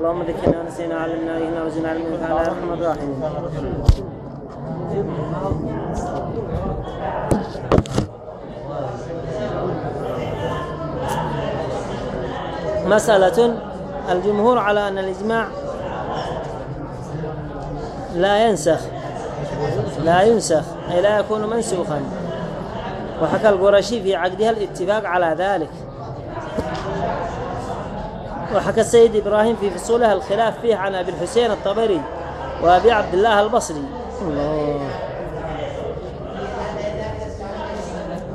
اللهم ذكرنا ونسينا علمنا وإنا وزنا علمنا فعلى أرحم الراحمين. مسألة الجمهور على أن الإجماع لا ينسخ لا ينسخ أي لا يكون منسوخا. وحكى القرشي في عقدها الاتفاق على ذلك. وحكى السيد إبراهيم في فصولها الخلاف فيه عن أبي الحسين الطبري وأبي عبد الله البصري. الله.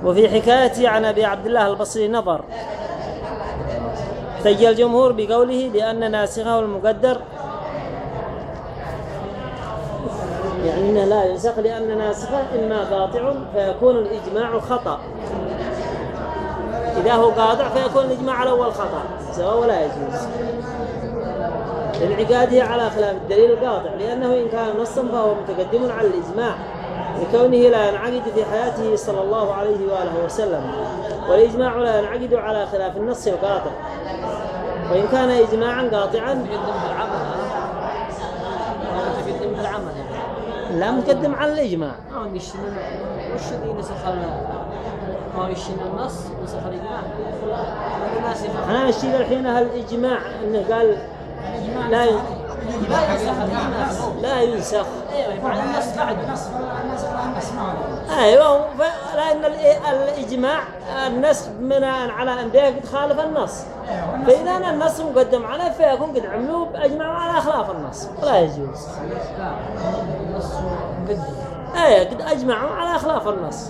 وفي حكايته عن أبي عبد الله البصري نظر. احتج الجمهور بقوله لأن ناسخه المقدر. يعني لا ينسخ لأن ناسخه إما قاطع فيكون الإجماع خطأ. إذا هو قاطع فيكون الإجماع على أول خطأ. سواء ولا يجوز. لانعقاده على خلاف الدليل القاطع لأنه إن كان نصا فهو متقدم على الإجماع لكونه لا ينعقد في حياته صلى الله عليه وآله وسلم والإجماع لا ينعقد على خلاف النص القاطع وإن كان إجماعا قاطعا لا متقدم على الإجماع. يشتم وش اللي نسخ ال- ما هو يشتم النص نسخ الإجماع أنا مشي الحين الإجماع أنه قال لا ينسخ لا ينسخ. أيوه يفعل النص بعد. النص أيوه لأن ال- الإجماع النسخ بناء على ان ده قد خالف النص. فإذا النص مقدم عليه فيكون قد عملوه اجمعوا على خلاف النص. ولا يجوز. إيه قد أجمعوا على خلاف النص.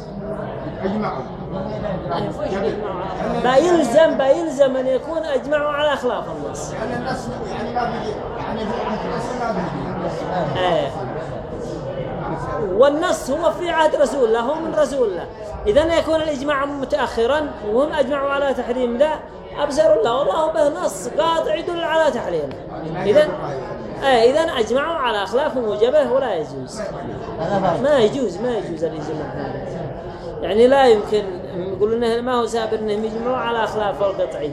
يجمعوا بيلزم بيلزم أن يكون أجمعوا على خلاف النص. يعني النص يعني ما بيجي يعني في عهد الرسول ما بيجي. إيه. والنص هو في عهد رسول الله هو من رسول الله. إذا يكون الإجماع متأخرا وهم أجمعوا على تحريم ذا أبصر الله والله به نص قاطع يدل على تحريم. إذا إيه إذا أجمعوا على خلاف موجبة ولا يجوز. ما يجوز ما يجوز الإجماع. هذا يعني لا يمكن يقولون إنه ما هو سابر انهم يجمعوا على خلاف القطعي.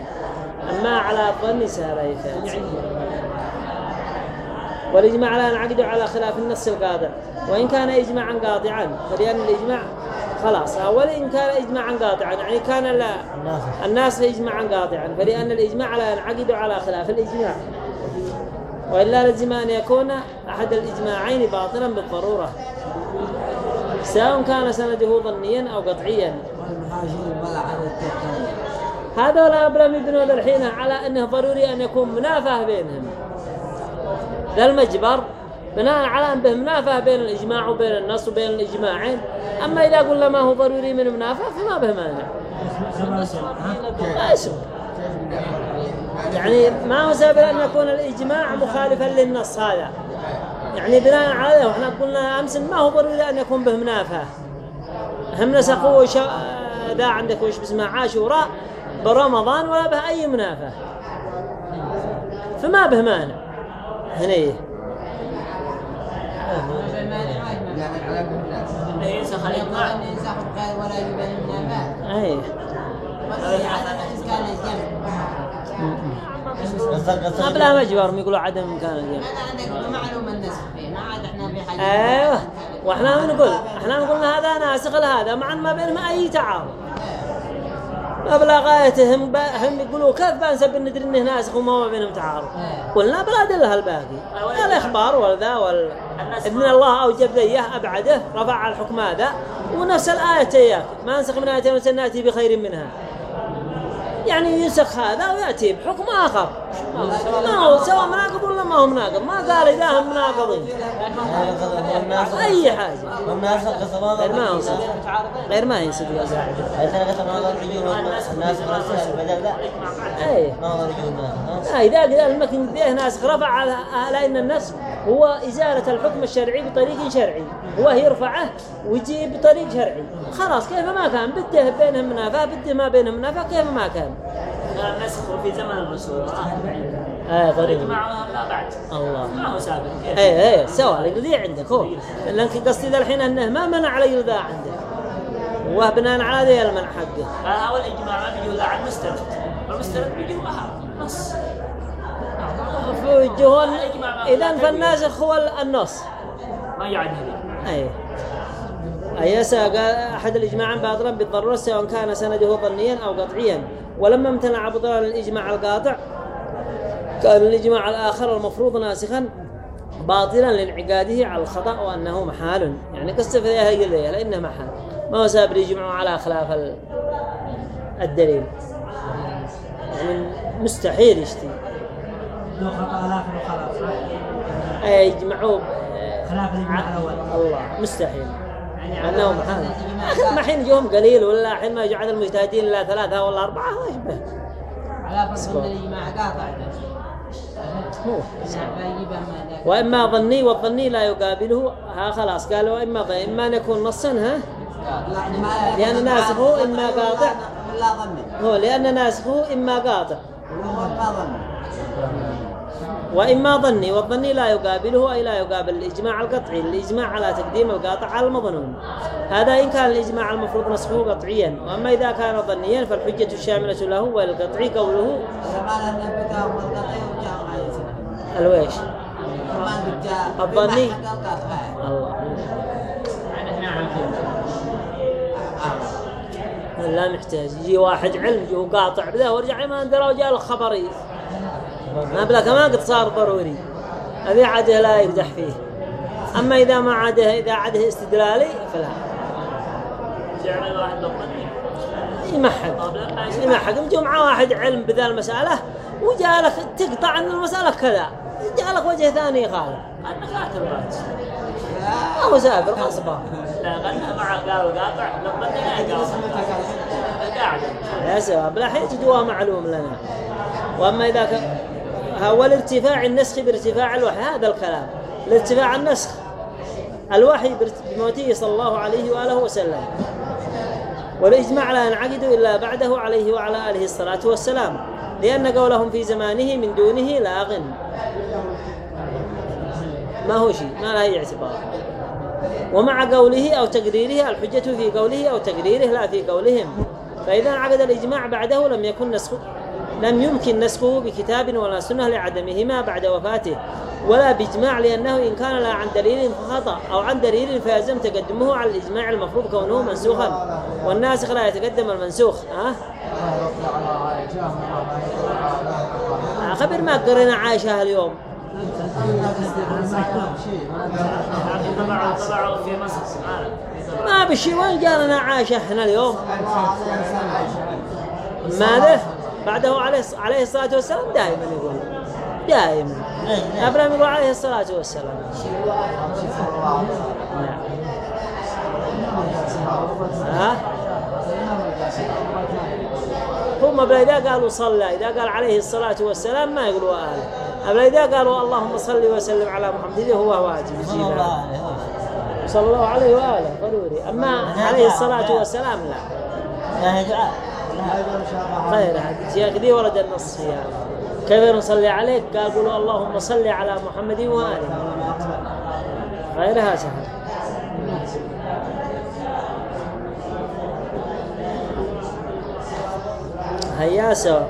أما على ظن سهل يفات والإجماع لا ينعقد على خلاف النص القاطع. وإن كان إجماعا قاطعا فلأن الإجماع خلاص. أول إن كان إجماعا قاطعا يعني كان لا. الناس إجماعا قاطعا فلأن الإجماع لا ينعقد على خلاف الإجماع. وإلا لزم أن يكون أحد الإجماعين باطلا بالضرورة. سواء كان سنده ظنيا أو قطعيا. هذا لا أبرم يبنون الحين على أنه ضروري أن يكون منافاة بينهم. ذا المجبر بناء على أن به منافاة بين الإجماع وبين النص وبين الإجماعين. أما إذا قلنا ما هو ضروري من منافاة فما به مانع. يعني ما هو سبب أن يكون الإجماع مخالفا للنص هذا؟ يعني بناء عليه وإحنا قلنا أمس ما هو ضروري أن يكون به منافاه هم نسخوا شا... ذا عندك وش باسمه عاشوراء برمضان ولا به أي منافاه فما به مانع. النافع أي على بلا مجبر يقولوا عدم إمكان الجمع هذا عندك معلومة النسخ فيه ما عاد إحنا في حاجة أيوه. وإحنا نقول إحنا نقول هذا ناسخ لهذا مع ما بينهم أي تعارض. بلا غايتهم ب- هم يقولوا كيف بنسب ندري إنه ناسخ وما ما بينهم تعارض. قلنا بلا دلها الباقي. لا الاخبار ولا ذا ولا ابن الله أوجب ذيه أبعده رفع الحكم هذا ونفس الآية إياك. ما نسخ من إيه وناتي بخير منها. يعني ينسخ هذا ويأتي بحكم آخر. ما هو سواء مناقض ولا ما هو مناقض. ما قال إذا هم مناقضين. أي حاجة. غير ما صدق غير ما هي صدق أي. آه إذا قال المكن به ناس رفع على ان النسخ. هو ازاله الحكم الشرعي بطريق شرعي هو يرفعه ويجي بطريق شرعي. خلاص كيف ما كان؟ بده بينهم منافاه بده ما بينهم منافاه كيف ما كان؟ النسخ في زمن الرسول اي طريق لا بعد. الله. ما هو سابق. كيف؟ اي اي سواء ذي عندك هو. لأنك قصدي ذا الحين أنه ما منع علي ذا عندك. وبناء على ذي المنع حقه. هذا الإجماع ما بيجي إلا عن مستند والمستند بيجي معها نص فوج الجهون إذا فالناسخ هو النص. ما يعد هذه أي أيسا قال أحد الإجماع باطلا بالضرورة سواء كان سنده ظنيا أو قطعيا. ولما امتنع بطلان الإجماع القاطع كان الإجماع الآخر المفروض ناسخا باطلا لانعقاده على الخطأ وأنه محال. يعني قصة في هي الليلة لأنه محال. ما هو سابر يجمعوا على خلاف ال- الدليل. يعني مستحيل يشتي. لو خطأ الآخر وخلاص أي يجمعوا خلاف الإجماع الأول. الله مستحيل يعني أنه محال لكن ما حين جوهم قليل ولا حين ما يجعل المجتهدين إلا ثلاثة ولا أربعة ما يشبه على فرض ان الاجماع قاطع وإما ظني والظني لا يقابله ها خلاص قالوا وإما ظني إما أن يكون نصا ها يعني لأن ناسخه إما قاطع هو لأن ناسخه إما قاطع هو ما ظن وإما ظني والظني لا يقابله أي لا يقابل. الإجماع القطعي الإجماع على تقديم القاطع على المظنون. هذا إن كان الإجماع المفروض نسخه قطعيا. وأما إذا كان ظنيا فالحجة الشاملة له وللقطعي قوله الويش؟ الظني. الله. لا محتاج. يجي واحد علم يجي قاطع بذا ورجع ما درى وجاء له خبري ما قد صار ضروري. هذه عاده لا يقدح فيه. أما إذا ما عاده إذا عاده استدلالي فلا. جعل واحد ضبطني يمحق يمحق يجي مع واحد علم بذا المسألة وجاء لك تقطع أن المسألة كذا. جاء لك وجه ثاني يخالف أنا قاتل بات هو سافر غصبا لا غنى مع قال قاطع قاطع قاعد لا سبب لا حين تجوها معلوم لنا. وأما إذا كان هو الارتفاع النسخ بارتفاع الوحي هذا الكلام. الارتفاع النسخ الوحي بموته صلى الله عليه وآله وسلم. والإجماع لا ينعقد إلا بعده عليه وعلى آله الصلاة والسلام لأن قولهم في زمانه من دونه لاغ ما هو شيء ما له اعتبار. ومع قوله أو تقريره الحجة في قوله أو تقريره لا في قولهم. فإذا انعقد الإجماع بعده لم يكن نسخه لم يمكن نسخه بكتاب ولا سنة لعدمهما بعد وفاته ولا بإجماع لأنه إن كان لا عن دليل فخطأ أو عن دليل فيلزم تقدمه على الإجماع المفروض كونه منسوخا. والناسخ لا يتقدم المنسوخ ها؟ خبر ما قرينا عائشة اليوم. ما بشي وين جانا عائشة إحنا اليوم؟ ماذا؟ بعده عليه عليه الصلاة والسلام دائما يقول. دائما. إبراهيم يقول عليه الصلاة والسلام. نعم. ها؟ هم إذا قالوا صلى إذا قال عليه الصلاة والسلام ما يقولوا آله أبلا إذا قالوا اللهم صل وسلم على محمد هو واجب. يجيب هذا. صلى الله عليه وآله ضروري. أما عليه الصلاة والسلام لا. غير هذا يا ورد النص فيها كيف نصلي عليك؟ قال قولوا اللهم صل على محمد وآله. غيرها سهل هيا سوا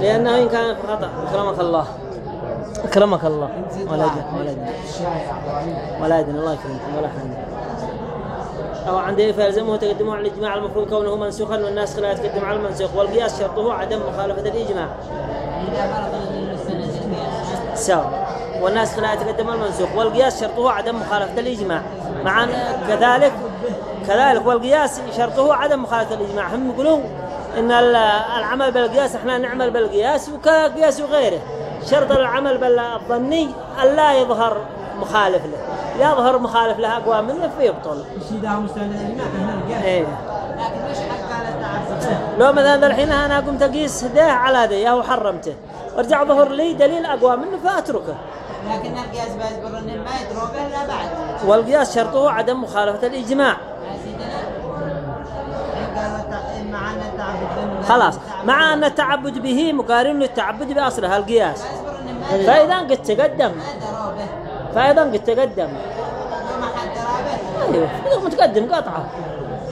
لأنه إن كان خطأ. أكرمك الله. أكرمك الله. ولا يدن ولا الله يكرمكم ولا حاجة أو عندي فيلزمه تقدمه على الإجماع المفروض كونه منسوخا والناسخ لا يتقدم على المنسوخ. والقياس شرطه عدم مخالفة الإجماع. سواء. والناسخ لا يتقدم المنسوخ. والقياس شرطه عدم مخالفة الإجماع. مع كذلك كذلك والقياس شرطه عدم مخالفة الإجماع. هم يقولون إن ال- العمل بالقياس إحنا نعمل بالقياس وكقياس وغيره. شرط العمل بالظني ألا يظهر مخالف له. يظهر مخالف له أقوى منه فيبطل الإجماع إيه. لو مثلا الحين أنا قمت اقيس ده على ده أو حرمته. وارجع ظهر لي دليل اقوى منه فاتركه لكن القياس بيجبر ما يدروا به إلا بعد. والقياس شرطه عدم التعبد ذنب خلاص. مع أن التعبد به مقارن للتعبد بأصله القياس. فإذا قد تقدم. ما فاذا قد تقدم حد أيوه متقدم قطعة.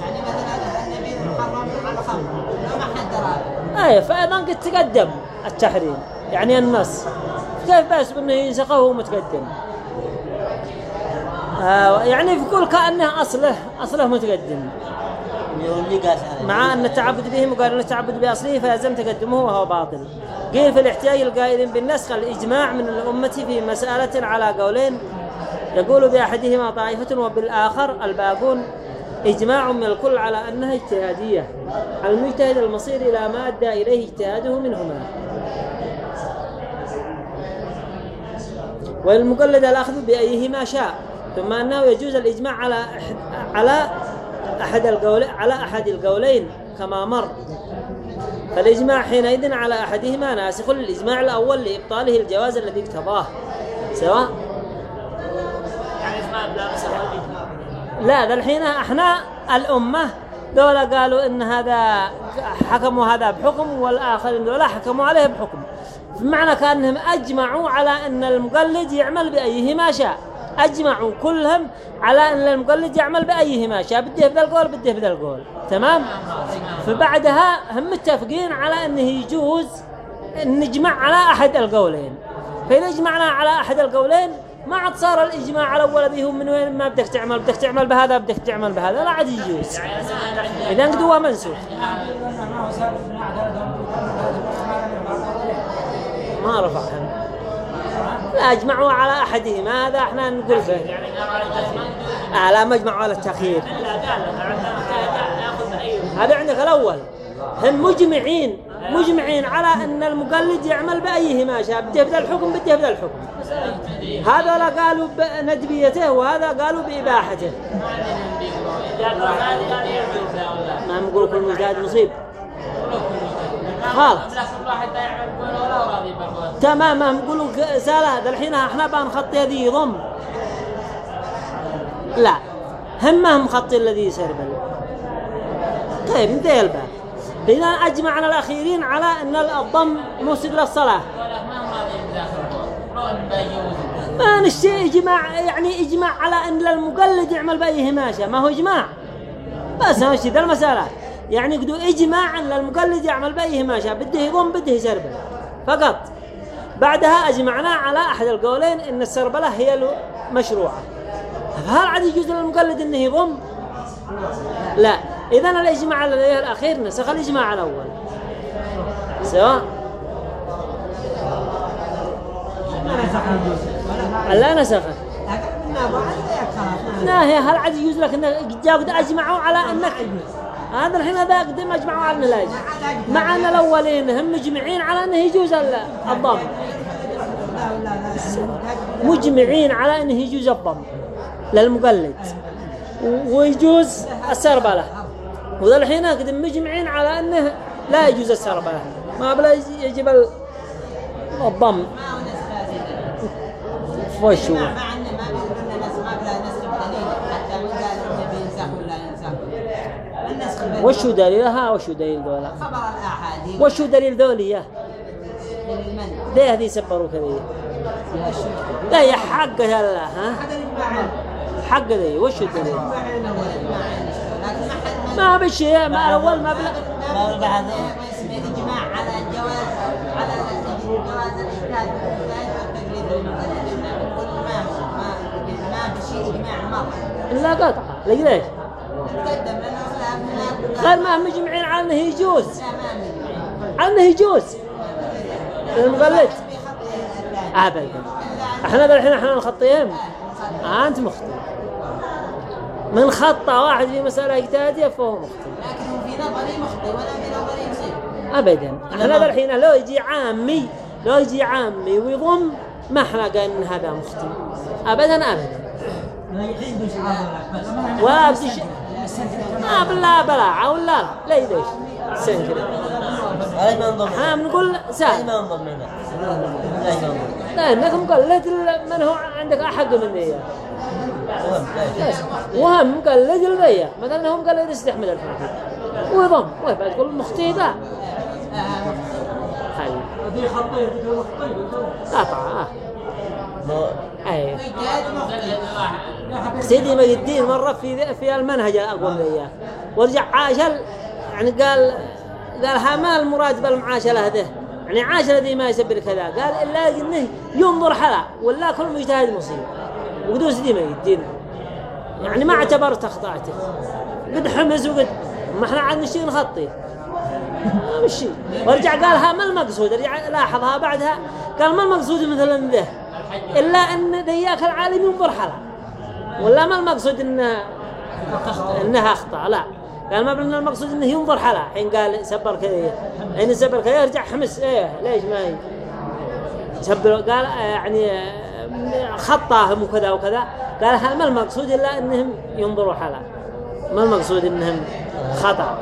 يعني مثلا النبي محرم على الخمر وما حد درى به أيوه فاذا قد تقدم التحريم يعني النص. كيف بس بأنه ينسخه وهو متقدم؟ آه يعني يقول كأنه أصله أصله متقدم. اللي قاس عليه مع أن التعبد به مقارنة التعبد بأصله فيلزم تقدمه وهو باطل. قيل في الاحتياج القائلين بالنسخ الإجماع من الأمة في مسألة على قولين. يقول بأحدهما طائفة وبالآخر الباقون إجماع من الكل على أنها اجتهادية. المجتهد المصير إلى ما أدى إليه اجتهاده منهما. والمقلد الأخذ بأيهما شاء. ثم أنه يجوز الإجماع على على أحد القول على أحد القولين كما مر. فالإجماع حينئذ على أحدهما ناسخ للإجماع الأول لإبطاله الجواز الذي اقتضاه. سواء. لا ذا الحين إحنا الأمة دولة قالوا إن هذا حكموا هذا بحكم والآخرين دولة حكموا عليه بحكم. بمعنى كأنهم أجمعوا على أن المقلد يعمل بأيهما شاء. أجمعوا كلهم على أن المقلد يعمل بأيهما. شاء بده بذا القول بده بذا القول تمام؟ فبعدها هم متفقين على أنه يجوز نجمع على أحد القولين. فإذا اجمعنا على أحد القولين ما عاد صار الإجماع على أول هو من وين؟ ما بدك تعمل بدك تعمل بهذا بدك تعمل بهذا. لا عاد يجوز. إذا قد هو منسوخ ما رفعهم. لا أجمعوا على احدهما هذا إحنا نقول به يعني آه لا ما اجمعوا على بأيه هذا عندك الأول. هم مجمعين. مجمعين على أن المقلد يعمل بأيهما شاء بده بذا الحكم بده بذا الحكم. هذا لا قالوا بندبيته وهذا قالوا ولا ما نقول كل مجتهد مصيب. خلاص. لا كل واحد لا يعمل بقول ولا راضي بقول تمام ما نقولوا سالة هذا الحين إحنا بنخطي هذه ضم لا هم هم خطي الذي يسربل طيب انتهى الباب. إذا أجمعنا الأخيرين على أن الضم مفسد للصلاة. ما هو نشتي إجماع يعني إجماع على أن المقلد يعمل بأي هماشة. ما هو إجماع؟ بس هالشيء ذا المسألة. يعني قدو إجماع أن المقلد يعمل بأي هماشة بده يضم بده يسربل فقط بعدها أجمعنا على أحد القولين أن السربلة هي المشروعة فهل عاد يجوز للمقلد أنه يضم؟ لا. إذا الإجماع الأخير نسخ الإجماع الأول. سواء. ما لا نسخه ما لا هي هل عاد يجوز لك إنك جاء قد أجمعوا على انك هذا الحين هذا قدم اجمعوا على يجوز مع ان الأولين هم مجمعين على إنه يجوز ال- الضم. مجمعين على إنه يجوز الضم للمقلد. ويجوز السربلة. وذا الحين قد مجمعين على إنه لا يجوز السربلة. ما بلا يجب ال- الضم. وش هو ما مع انه ما بيقول لنا نسخ ما بلا نسخ بدليل حتى من قال انه بينسخ ولا ينسخ النسخ بدليل. وش هو دليلها؟ وش هو دليل ذولا؟ خبر الأحاديث. وش هو دليل للمن ليه هذه سبروا كذي؟ لا يا حق هلا ها؟ حق ذي وش الدليل ما بشيء ما اول ما بلا ما يسمى الإجماع على الجواز على جواز مره الا قطعه ليش ليش تقدم لأنه خلاف غير ما هم مجمعين على انه يجوز انه يجوز المقلد ابدا. إحنا ذا الحين إحنا نخطيهم أنت مخطئ. من خطى واحد في مسألة إجتهادية فهو مخطئ. لكنه في نظري مخطئ ولا في نظري مصيب ابدا. إحنا ذا الحين لو يجي عامي لو يجي عامي ويضم ما إحنا قال إن هذا مخطئ. ابدا ابدا. بس ولا بدي ما بلا بلا ولا لا لا يدش سن كذا هذا ما انضم إحنا بنقول سهل ما انضم لنا لا ينضم لانك مقلد ال- من هو عندك احق من ذي؟ بس وهم مقلد البيع مثلا هو مقلد استحمل الفاتح ويضم. ويبقى تقول مخطي ذا. هاي هذه خطير بدون خطير بدون قطعة مخطئ سيدي ما الدين مرة في في المنهج الأقوى من إياه. ورجع عاشل يعني قال قال ها ما المراد بالمعاشرة هذه؟ يعني عاش الذي ما يسبر كذا قال إلا إنه ينظر حلا ولا كل مجتهد مصيب. وقدوس دي ما يدين يعني ما اعتبرت أخطأته. قد حمس وقد ما إحنا عاد نشي نخطيه ما مشي ورجع قالها ما المقصود؟ رجع لاحظها بعدها قال ما المقصود مثلا ذه إلا أن ذياك العالم ينظر حلا ولا ما المقصود إنه إنها أخطأ لا. قال ما بلنا المقصود إنه ينظر حلا حين قال سبر كذا حين سبر كذا يرجع حمس إيه ليش ما ي... سبر قال آه، يعني آه، خطاهم وكذا وكذا. قال ما المقصود إلا إنهم ينظروا حلا ما المقصود إنهم خطأ؟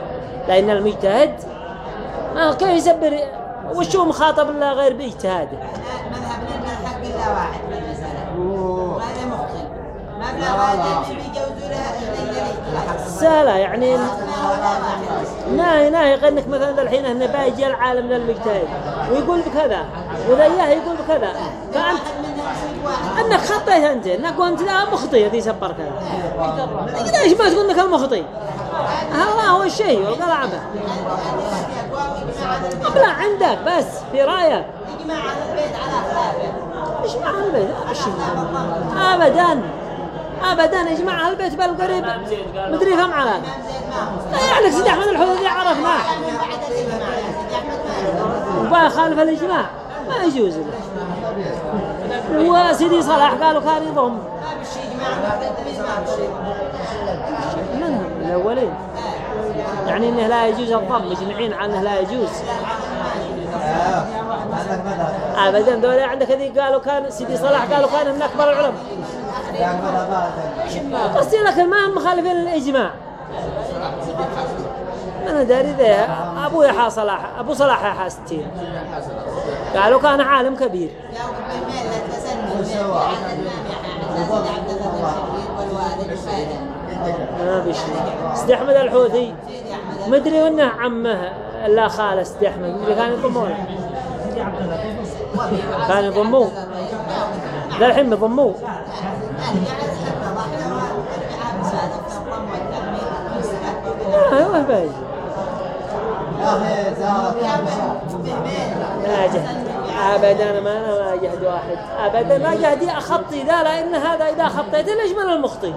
لأن المجتهد ما كيف يسبر؟ وش هو مخاطب إلا غير بإجتهاده؟ واحد واحد يجوز لها الا سهلة يعني. ناهي ناهي قنك مثلا الحين انه بايجي العالم للمجتهد ويقول بكذا وذا إياه يقول منهم يصيب واحد أنك خطيت أنت. أنك وانت لا مخطي هذه سبر كذا ليش ما تقول أنك المخطي؟ هذا هو الشيء. والقلع عمه لا عندك بس في رأيك. البيت على خلافه مع البيت؟ أبشر. ابدا. ابدا. اجمع البيت بالقريب؟ مدري كم على. هو يعني سيدي أحمد الحوثي عرفناه. سيدي هو وبقى خالف الإجماع. ما يجوز. له وسيدي صلاح قالوا كان يضم. منهم الأولين. يعني إنه لا يجوز الضم. مجمعين على إنه لا يجوز. ابدا دول عندك هذي قالوا كان سيدي صلاح قالوا كان من اكبر العلماء. قصدي لكن ما هم مخالفين للإجماع. أنا داري ذا أبو يحيى صلاح أبو صلاح يحيى ستين. قالوا كان عالم كبير. ما بشي سيدي أحمد الحوثي. مدري وانه عمه لا خالة سيدي أحمد مدري كان يضمونه كان يضموه. ذا الحين يضموه أيوه باي لا ابدا ما أنا ما جهد واحد. ابدا ما جهدي اخطي ذا لأن هذا إذا خطيت ليش من المخطي.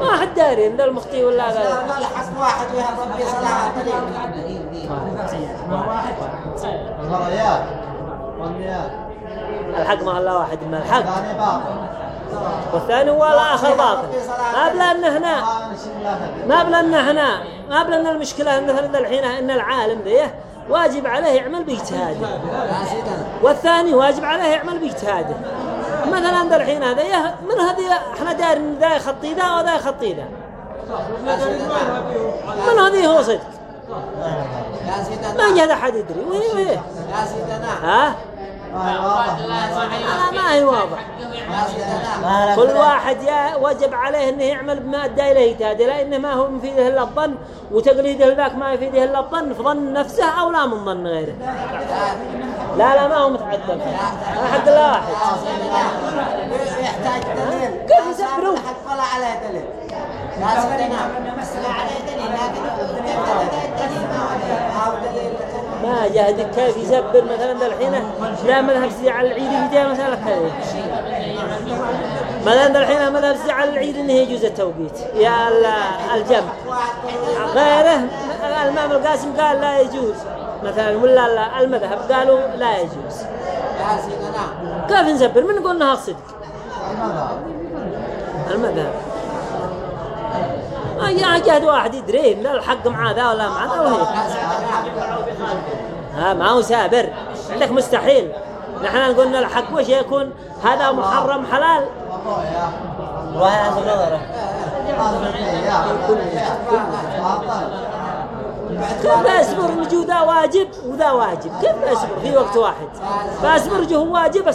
ما حد داري إن المخطي ولا غير الحق واحد ويا ربي الحق ما الله واحد ما الحق. والثاني هو الآخر باطل. ما بلا إن هنا. ما بلا إن هنا. ما بلا إن المشكلة مثلا الحين إن العالم ذيه واجب عليه يعمل باجتهاده. والثاني واجب عليه يعمل باجتهاده. مثلا الحين هذا من هذه إحنا دايرين ذا يخطي ذا وذا يخطي ذا. من هذه هو صدق. ما جهد أحد يدري. وهي وهي يا سيدنا ها؟ لا ما هي واضح. كل واحد يا وجب عليه إنه يعمل بما ادى اليه اجتهاده لأنه ما هو مفيده إلا الظن وتقليده لذاك ما يفيده إلا الظن في ظن نفسه أو لا من ظن غيره. لا لا ما هو متعدل. ما حق الله واحد. يحتاج دليل. كيف يسبروا؟ حق عليه دليل سيدنا لا عليه دليل ما جهدك كيف يسبر مثلا الحين لا مذهب سيدي على العيد يجي مسألة هذه مثلا الحين مذهب سيدي على العيد انه يجوز التوقيت. يا ال- الجمع. غيره الإمام القاسم قال لا يجوز. مثلا ولا ال- المذهب قالوا لا يجوز. كيف نسبر من نقول انها صدق؟ المذهب. يا جهد واحد يدري إن الحق مع ذا ولا مع ذا. ها ما هو سابر. عندك مستحيل. نحن نقول الحق وش يكون؟ هذا محرم حلال. والله يا نظره كيف بأصبر نجو ذا واجب وذا واجب؟ كيف بأصبر في وقت واحد؟ بأصبر جو هو واجب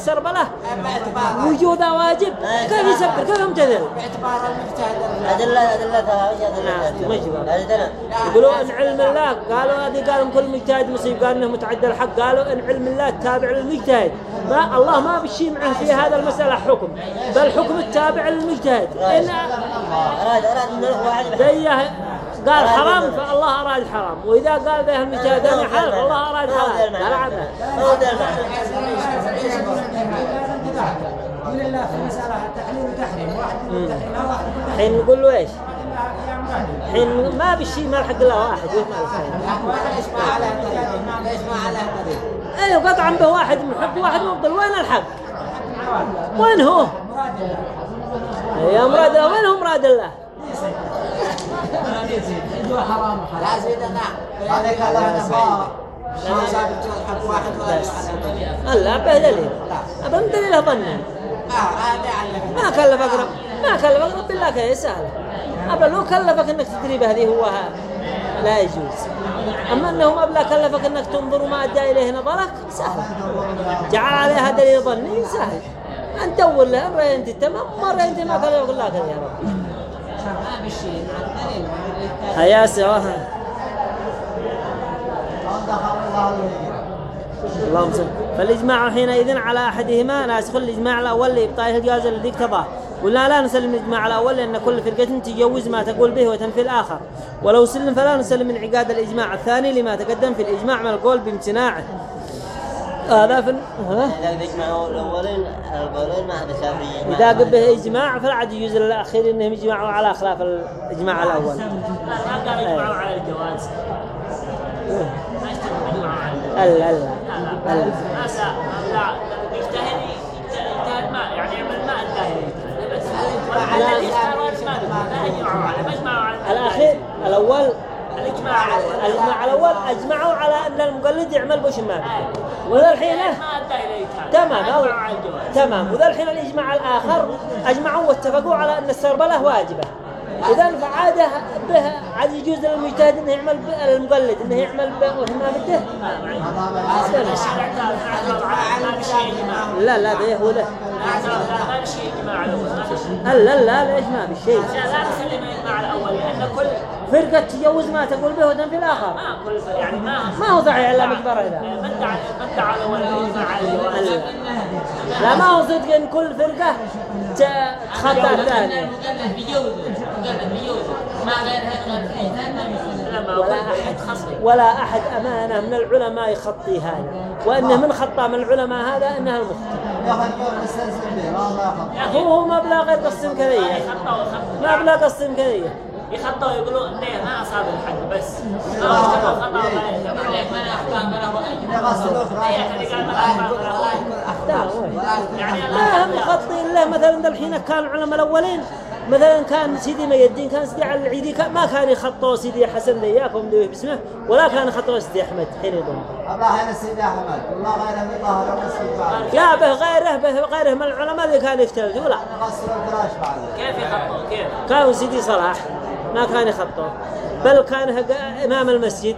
باعتبار وجو ذا واجب كيف يسبر كيف يمتثل؟ باعتبار المجتهد أدلة أدلتها وش نعم. أدلة يقولوا إن علم الله قالوا هذه قالوا كل مجتهد مصيب قال إنه متعدى الحق قالوا إن علم الله تابع للمجتهد. ما الله ما بشي معه في هذا المسألة حكم بل حكم التابع للمجتهد. إن أراد أراد من الأخوة واحد ذيه قال حرام فالله أراد حرام وإذا قال ذا المجتهد أنا حلال الله أراد حلال لا الله في المسألة وتحريم واحد لا واحد تحريم حين نقول له إيش يا مراد حين ما بالشيء ما الحق الا واحد وين ما الحين ليش ما على طريق ما أيوه قطعا به واحد محق واحد مبطل وين الحق وين هو يا مراد الله وين هو مراد الله لا سيدنا هذاك الله نفاه ما صار حق واحد ولا الله به دليل ابن دليل هذا علم ما كلفك رب ما كلفك رب الله كذا سهل أبا لو كلفك إنك تدري بهذه هو لا يجوز. أما أنه ما بلا كلفك إنك تنظر وما أدى إليه نظرك سهل. جعل عليها دليل ظني سهل. ان تدور له مره أنت تمام مره أنت ما كلفك الله يا رب. هيا سواها اللهم صل. فالإجماع حينئذ على أحدهما ناسخ. الإجماع الأول لابطال الجواز الذي اقتضاه. قلنا لا نسلم الإجماع الأول لأن كل فرقة تجوز ما تقول به وتنفي الآخر. ولو سلم فلا نسلم انعقاد الإجماع الثاني لما تقدم في الإجماع من القول بامتناعه. هذا في ال- ها؟ إذا يجمعوا الأولين شافعي إذا قل به إجماع فلا عاد يجوز للأخير إنهم يجمعوا على خلاف الاجماع الأول. ما قال يجمعوا على الجواز. ما يجتمعوا يجمعوا على لا لا لا لا. لا ما سا لا يجتهد يجتهد ما يعني يعمل ما الداهر يجتهد بس لا يجمعوا على الاجماع على الاجماع الأول اجمعوا على ان المقلد يعمل بوش ما وذا الحين تمام تمام وذا الحين الاجماع الآخر اجمعوا واتفقوا على ان السربله واجبه اذا فعاد به عاد يجوز للمجتهد انه يعمل المقلد انه يعمل ب- وش ما بده لا لا به هو له لا لا لا لا ليش ما بالشيء لا لا نسلم الاجماع الأول لأن كل فرقة تجوز ما تقول به وتنفي الآخر. ما كل يعني ما ما هو صحيح إلا مقدار إذا. من دعا الجواز لا. ما هو صدق إن كل فرقة ت- تخطى الثانية. مقلد بيجوزه مقلد بيجوزه ما غير ولا أحد ولا أحد أمانة من العلماء يخطي هذا. وأنه من خطى من العلماء هذا أنها المخطئ هو ما غير قصة كذية ما بلا قصة كذية يخطوا يقولوا إنه ما أصاب الحد بس. ما خطأ. ولا من من من. يعني ما هم مخطئين له مثلا الحين كان العلماء الأولين. مثلا كان سيدي ما يدين كان سيدي على العيدي ما كان يخطوا سيدي حسن ذياكم ذوي باسمه ولا كان يخطوا سيدي أحمد حين يظن الله هنا سيدي أحمد. والله غير طاهر ومسجد بعد لا به غيره به غيره من العلماء اللي كان يختلفوا لا غسل الفراش بعد. كيف يخطوا كيف؟ كانوا سيدي صلاح. ما كان يخطوا بل كان إمام المسجد.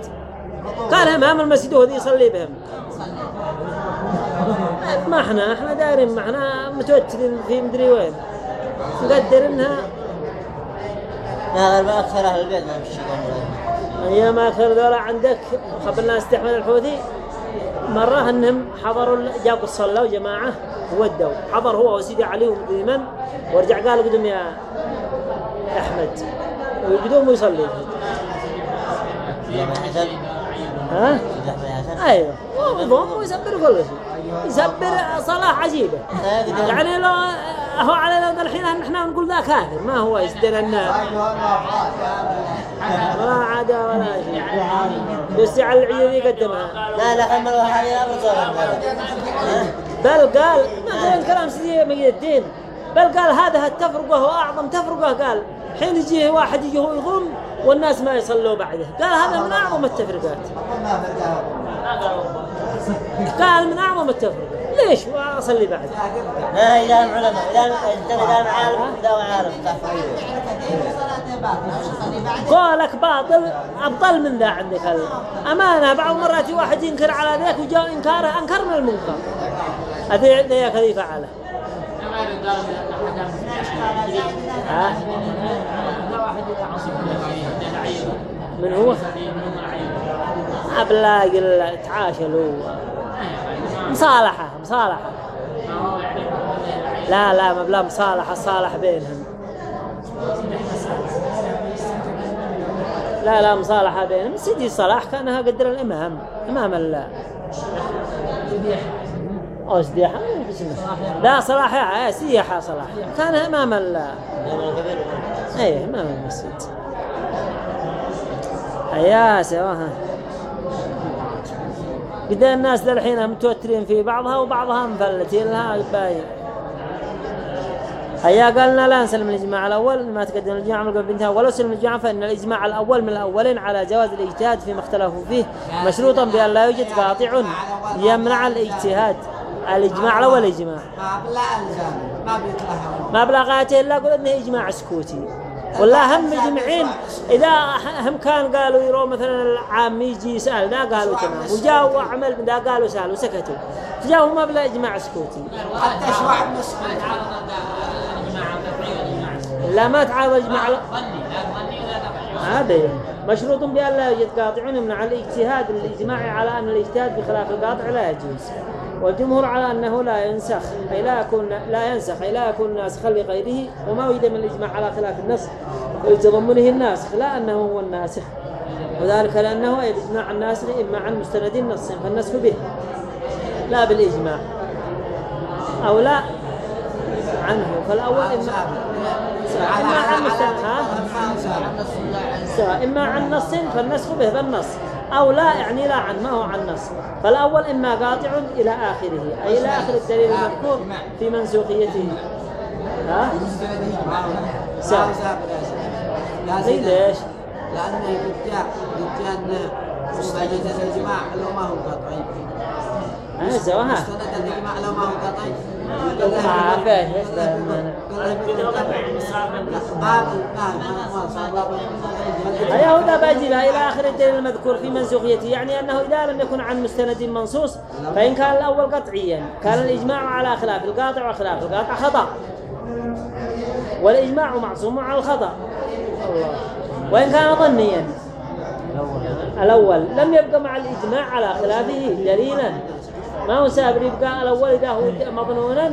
كان إمام المسجد وهو يصلي بهم. ما إحنا إحنا دايرين ما إحنا متوترين في مدري وين. نقدر إنها لا غير ما أكثر أهل البيت ما قوم أيام اخر ذولا عندك. خبر الناس تحمل الحوثي مرة انهم حضروا جابوا صلوا جماعة ودوا حضر هو وسيدي علي ومدري من. ورجع قال قدم يا أحمد. وقدوم يصلي. أحمد حسن ها أيوه. وضم ويسبر كل شيء يسبر صلاة عجيبة. يعني لو هو على لو الحين نحن نقول ذا كافر ما هو يسدر النار ولا عادة ولا شيء. بس على العيون يقدمها. لا لا لا بصورة بل قال مثلا كلام سيدي مجد الدين. بل قال هذا التفرقة هو أعظم تفرقة. قال حين يجيه واحد يجي هو يضم والناس ما يصلوا بعده. قال هذا من أعظم التفرقات. قال من أعظم التفرقة ليش؟ وأصلي بعده لا إذا هم علماء إذا إذا إذا عالم قولك باطل أبطل من ذا عندك. هلا أمانة بعض مرات واحد ينكر على ذاك وجاء إنكاره أنكر من المنكر. هذه ذاك هذه فعله. من هو؟ أبلاغ تعاشلوا. مصالحة مصالحة. لا لا مبلا مصالحة صالح بينهم. لا لا مصالحة بينهم. سيدي صلاح كأنها قدر الإمام إمام ال أو سديحة لا صلاح يا سيحة صلاح. كان إمام ال أي إمام المسجد. يا سواها قد الناس للحين متوترين في بعضها وبعضها مفلتين لها باين هيا قالنا لا نسلم الإجماع الأول ما تقدم الإجماع من قبل بنتها ولو سلم الإجماع فإن الإجماع الأول من الأولين على جواز الإجتهاد فيما اختلفوا فيه مشروطا بأن لا يوجد قاطع يمنع الإجتهاد. الإجماع الأول إجماع؟ ما بلا الزام ما بيتلها ما بلغاته إلا قل إنه إجماع سكوتي. ولا هم مجمعين. إذا هم كان قالوا يروا مثلا العام يجي يسأل ذا قالوا تمام. وجاءوا عمل ذا قالوا سأل وسكتوا فجاءوا ما بلا إجماع سكوتي. حتى شوع نصف لا ما تعارض إجماع. لا- لا ولا هذا مشروط بأن لا يوجد قاطع يمنع الاجتهاد الإجماعي على أن الاجتهاد بخلاف القاطع لا يجوز. والجمهور على أنه لا ينسخ أي لا يكون لا ينسخ أي لا يكون ناسخا لغيره وما وجد من الإجماع على خلاف النص لتضمنه الناسخ لا أنه هو الناسخ وذلك لأنه أي الإجماع الناسخ إما عن مستند النص فالنسخ به لا بالإجماع أو لا عنه فالأول إما إما عن مستند إما عن نص فالنسخ به بالنص أو لا يعني لا عن ما هو عن نص. فالأول إما قاطع إلى آخره. أي إلى آخر الدليل المذكور في منسوخيته. ها؟ سواء زي ليش؟ لأن الرجال رجال مستند الإجماع لو ما هو قطعي ها سواء ها مستند الإجماع لو ما إلى آخر الدليل المذكور في منسوخيته يعني أنه إذا لم يكن عن مستند منصوص فإن كان الأول قطعيا. كان الإجماع على خلاف القاطع وخلاف القاطع خطأ. والإجماع معصوم على الخطأ. وإن كان ظنيا. الأول. لم يبقى مع الإجماع على خلافه دليلا. ما هو سابر يبقى الأول إذا هو مظنونا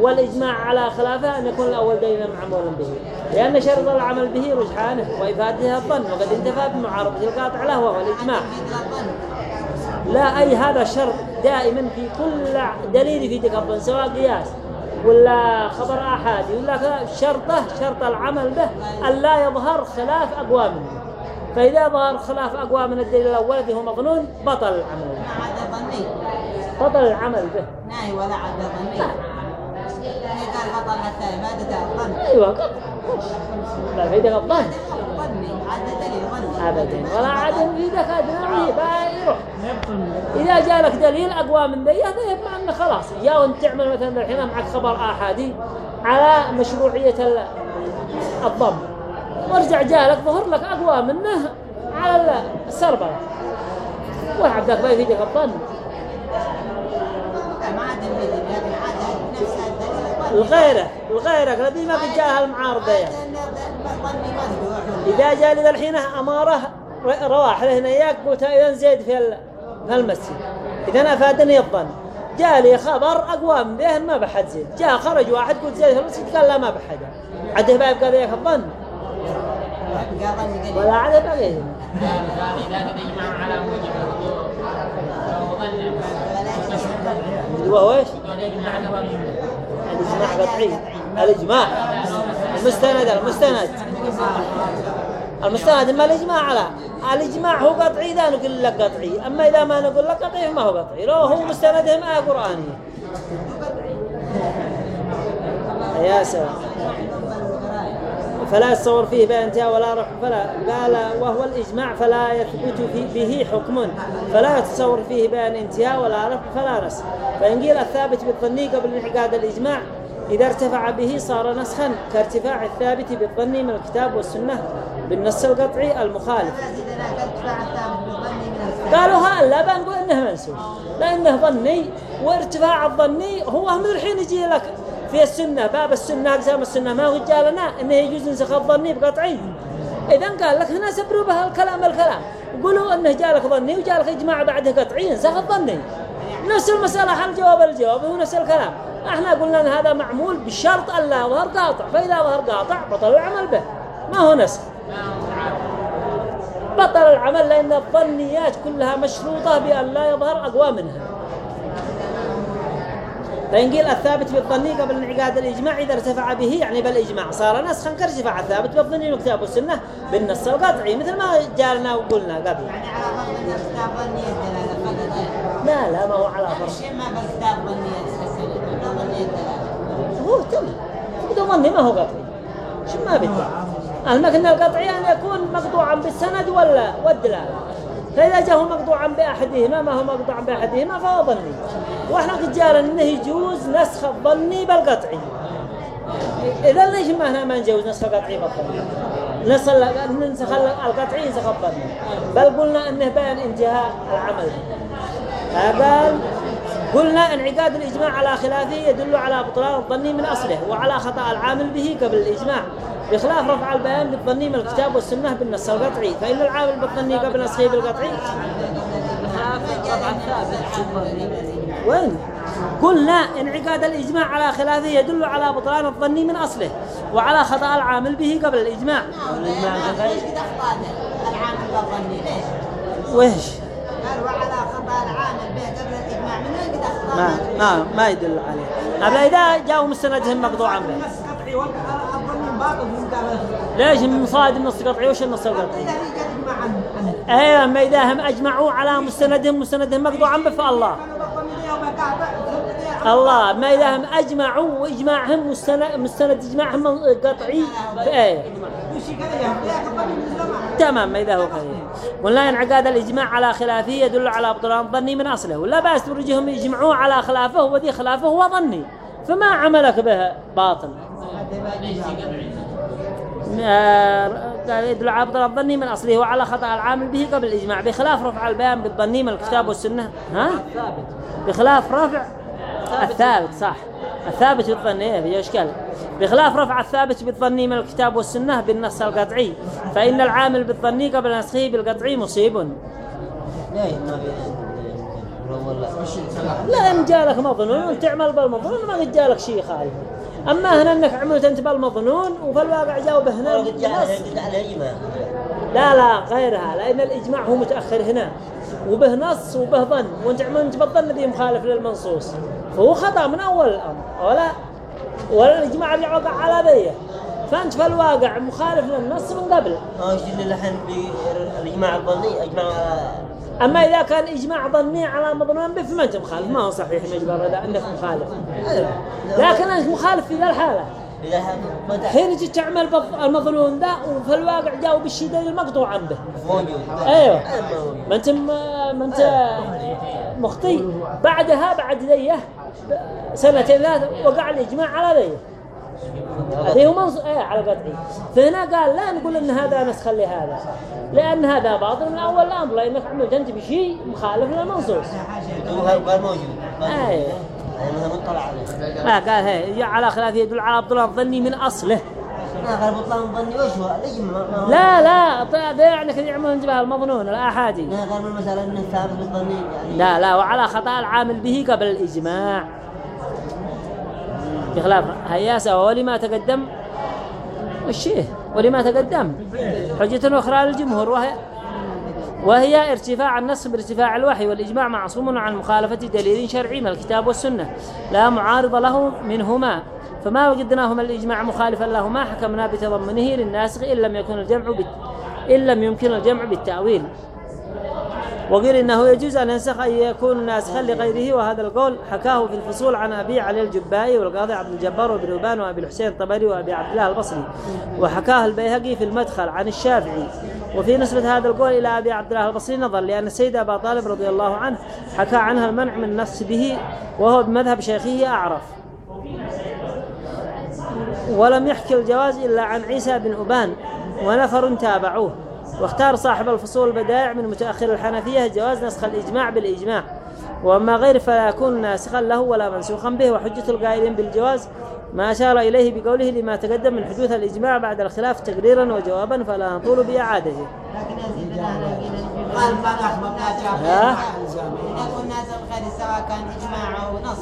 والإجماع على خلافه أن يكون الأول دليلا معمولا به. لأن شرط العمل به رجحانه وإفادته الظن وقد انتفى بمعارضة القاطع له وهو الإجماع. لا أي هذا شرط دائما في كل دليل في تقبل سواء قياس ولا خبر أحادي ولا شرطه شرط العمل به أن لا يظهر خلاف أقوى منه فإذا ظهر خلاف أقوى من الدليل الأول الذي هو مظنون بطل العمل به. ما عاد ظني بطل العمل به. ناي ولا عاد هي قال بطل حتى إفادة الظن. قط لا الظن. عاد دليل ظني أبدا. ولا عدم في ذاك أدنى بايروح إذا جاء لك دليل أقوى من ذي هذا يبقى أنه خلاص. جاء وأنت تعمل مثلا الحين معك خبر آحادي على مشروعية ال- الضم. وارجع جاء لك ظهر لك أقوى منه على السربلة وعبدك ما يفيدك الظن. الغيرة الغيرة الذي ما جاءها المعارضة يعني. إذا جاء لي الحين أمارة ر- رواحل هنا إياك قلت إذا زيد في ال- في المسجد إذا أفادني الظن جاء لي خبر أقوى من ذهن ما بحد زيد جاء خرج واحد قلت زيد في المسجد قال لا ما بحد عده بقى يبقى ذيك الظن ولا عده بقى وهو إيش؟ الإجماع قطعي الإجماع. المستند المستند. المستند ما الإجماع على. الإجماع هو قطعي إذا نقول لك قطعي أما إذا ما نقول لك قطعي ما هو قطعي لو هو مستندهم آية قرآنية يا سلام. فلا يتصور فيه بين انتهاء ولا رفع فلا قال وهو الإجماع فلا يثبت به حكم. فلا يتصور فيه بين انتهاء ولا رفع فلا نسخ فإن قيل الثابت بالظني قبل انعقاد الإجماع إذا ارتفع به صار نسخا كارتفاع الثابت بالظني من الكتاب والسنة بالنص القطعي المخالف. قالوا هلا بنقول إنه منسوخ. لأنه ظني وارتفاع الظني هو من الحين يجي لك في السنة باب السنة أقسام السنة. ما هو جاء لنا إنه يجوز نسخ الظني بقطعي اذا قال لك هنا سبروا بها الكلام الكلام. قولوا إنه جاء لك ظني وجاء لك إجماع بعده قطعي نسخ الظني. نفس المسألة حل جواب الجواب؟ هو نفس الكلام. إحنا قلنا إن هذا معمول بشرط أن لا يظهر قاطع. فإذا ظهر قاطع بطل العمل به. ما هو نسخ؟ بطل العمل لأن الظنيات كلها مشروطة بأن لا يظهر أقوى منها. فإن قيل الثابت بالظني قبل انعقاد الإجماع إذا ارتفع به يعني بالإجماع صار نسخا كارتفاع الثابت بالظني والكتاب والسنة بالنص القطعي مثل ما جالنا وقلنا قبل. يعني على فرض الكتاب الدلالة فقط لا لا ما هو على فرض. ما بالكتاب هو تم بدون ظني ما هو قطعي. شو ما بدي. المكن القطعي أن يكون مقطوعا بالسند ولا والدلالة. فإذا جاء هو مقطوعا بأحدهما ما هو مقطوعا بأحدهما؟ فهو ظني. وإحنا قد أنه يجوز نسخ الظني بالقطعي إذا ليش ما هنا ما نجوز نسخ القطعي بالظني؟ نسخ ال- نسخ القطعي نسخ الظني. بل قلنا أنه بيان انتهاء العمل. قال قلنا انعقاد الإجماع على خلافه يدل على بطلان الظني من أصله وعلى خطأ العامل به قبل الإجماع. بخلاف رفع البيان بالظني من الكتاب والسنة بالنص القطعي فإن العامل بالظني قبل نسخه بالقطعي وين؟ قلنا انعقاد الإجماع على خلافه يدل على بطلان الظني من أصله وعلى خطأ العامل به قبل الإجماع اخطأ العامل بالظني ليش؟ وعلى خطأ العامل به قبل الإجماع من وين كده اخطأ؟ ما ما يدل عليه أبلا إذا جاءوا مستندهم مقطوعا به نص قطعي ليش مصاد النص القطعي وش النص القطعي؟ إذا أيوه أما إذا هم أجمعوا على مستندهم مستندهم مقطوعا يوم قاطع الله. ما إذا هم أجمعوا واجماعهم مستند مستند اجماعهم قطعي الظن من زمان. تمام ما إذا هو كذلك قلنا انعقاد الإجماع على خلافه يدل على بطلان الظني من أصله. ولا بأس برجهم يجمعوا على خلافه وذي خلافه هو ظني. فما عملك به باطل. يدل على الظني من اصله وعلى خطا العامل به قبل الاجماع بخلاف رفع البيان بالظني من الكتاب والسنة ها بخلاف رفع الثابت صح الثابت بالظن إيه في اشكال بخلاف رفع الثابت بالظني من الكتاب والسنة بالنص القطعي فان العامل بالظني قبل نسخه بالقطعي مصيب لا إن جالك مظنون وانت تعمل بالمظنون ما جالك شيء خالف أما هنا إنك عملت أنت بالمظنون وفي الواقع جاوب هنا إجماع لا لا غيرها لأن الإجماع هو متأخر هنا. وبه نص وبه ظن وأنت عملت بالظن ذي مخالف للمنصوص. فهو خطأ من أول الأمر ولا ولا الإجماع اللي وقع على ذيه فأنت في الواقع مخالف للنص من قبل. ما وش اللي الحين بالإجماع الظني؟ على أما إذا كان إجماع ظني على مظنون به فما أنت مخالف. ما هو صحيح مجبر إذا أنك مخالف. لكن أنت مخالف في ذا الحالة. حين تجي تعمل المظنون ذا وفي الواقع جاوب الشيء ذا المقطوع عنه موجود أيوه. ما أنت ما أنت مخطي. بعدها بعد ذيه سنتين ثلاث وقع الإجماع على ذيه. هذه هو منص... إيه على قطعي فهنا قال لا نقول إن هذا نسخ لهذا. لأن هذا باطل من أول الأمر لانك عملت انت بشيء مخالف للمنصوص. هو قال موجود. إيه. ما قال هي على خلاف يدل على بطلان الظني من أصله. لا لا طيب يعني كذا يعملون انتباه المظنون الاحادي ما قال من المسألة أنه ثابت بالظني يعني. لا لا وعلى خطأ العامل به قبل الإجماع. بخلاف هياسة ولما تقدم والشيء ولما تقدم. حجة أخرى للجمهور وهي وهي ارتفاع النص بارتفاع الوحي والإجماع معصوم عن مخالفة دليل شرعي من الكتاب والسنة. لا معارض له منهما. فما وجدناهما الإجماع مخالفا لهما حكمنا بتضمنه للناسخ إن لم يكن الجمع بت... إن لم يمكن الجمع بالتأويل. وقيل إنه يجوز أن ينسخ أن يكون ناسخا لغيره وهذا القول حكاه في الفصول عن أبي علي الجبائي والقاضي عبد الجبار وابن ربان وأبي الحسين الطبري وأبي عبد الله البصري. وحكاه البيهقي في المدخل عن الشافعي. وفي نسبة هذا القول إلى أبي عبد الله البصري نظر لأن السيد أبا طالب رضي الله عنه حكى عنها المنع من النص به وهو بمذهب شيخه أعرف. ولم يحكي الجواز إلا عن عيسى بن أبان ونفر تابعوه. واختار صاحب الفصول البدائع من متأخر الحنفية جواز نسخ الإجماع بالإجماع. وأما غير فلا يكون ناسخا له ولا منسوخا به وحجة القائلين بالجواز ما أشار إليه بقوله لما تقدم من حدوث الإجماع بعد الخلاف تقريرا وجوابا فلا نطول بإعادته. قال ما اخبرنا جاب ها؟ يقول ناس الخير سواء كان إجماع أو نص.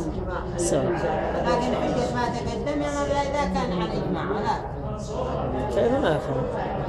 لكن حجة ما تقدم يعني إذا كان عن إجماع ولا. كيف ما أفهم.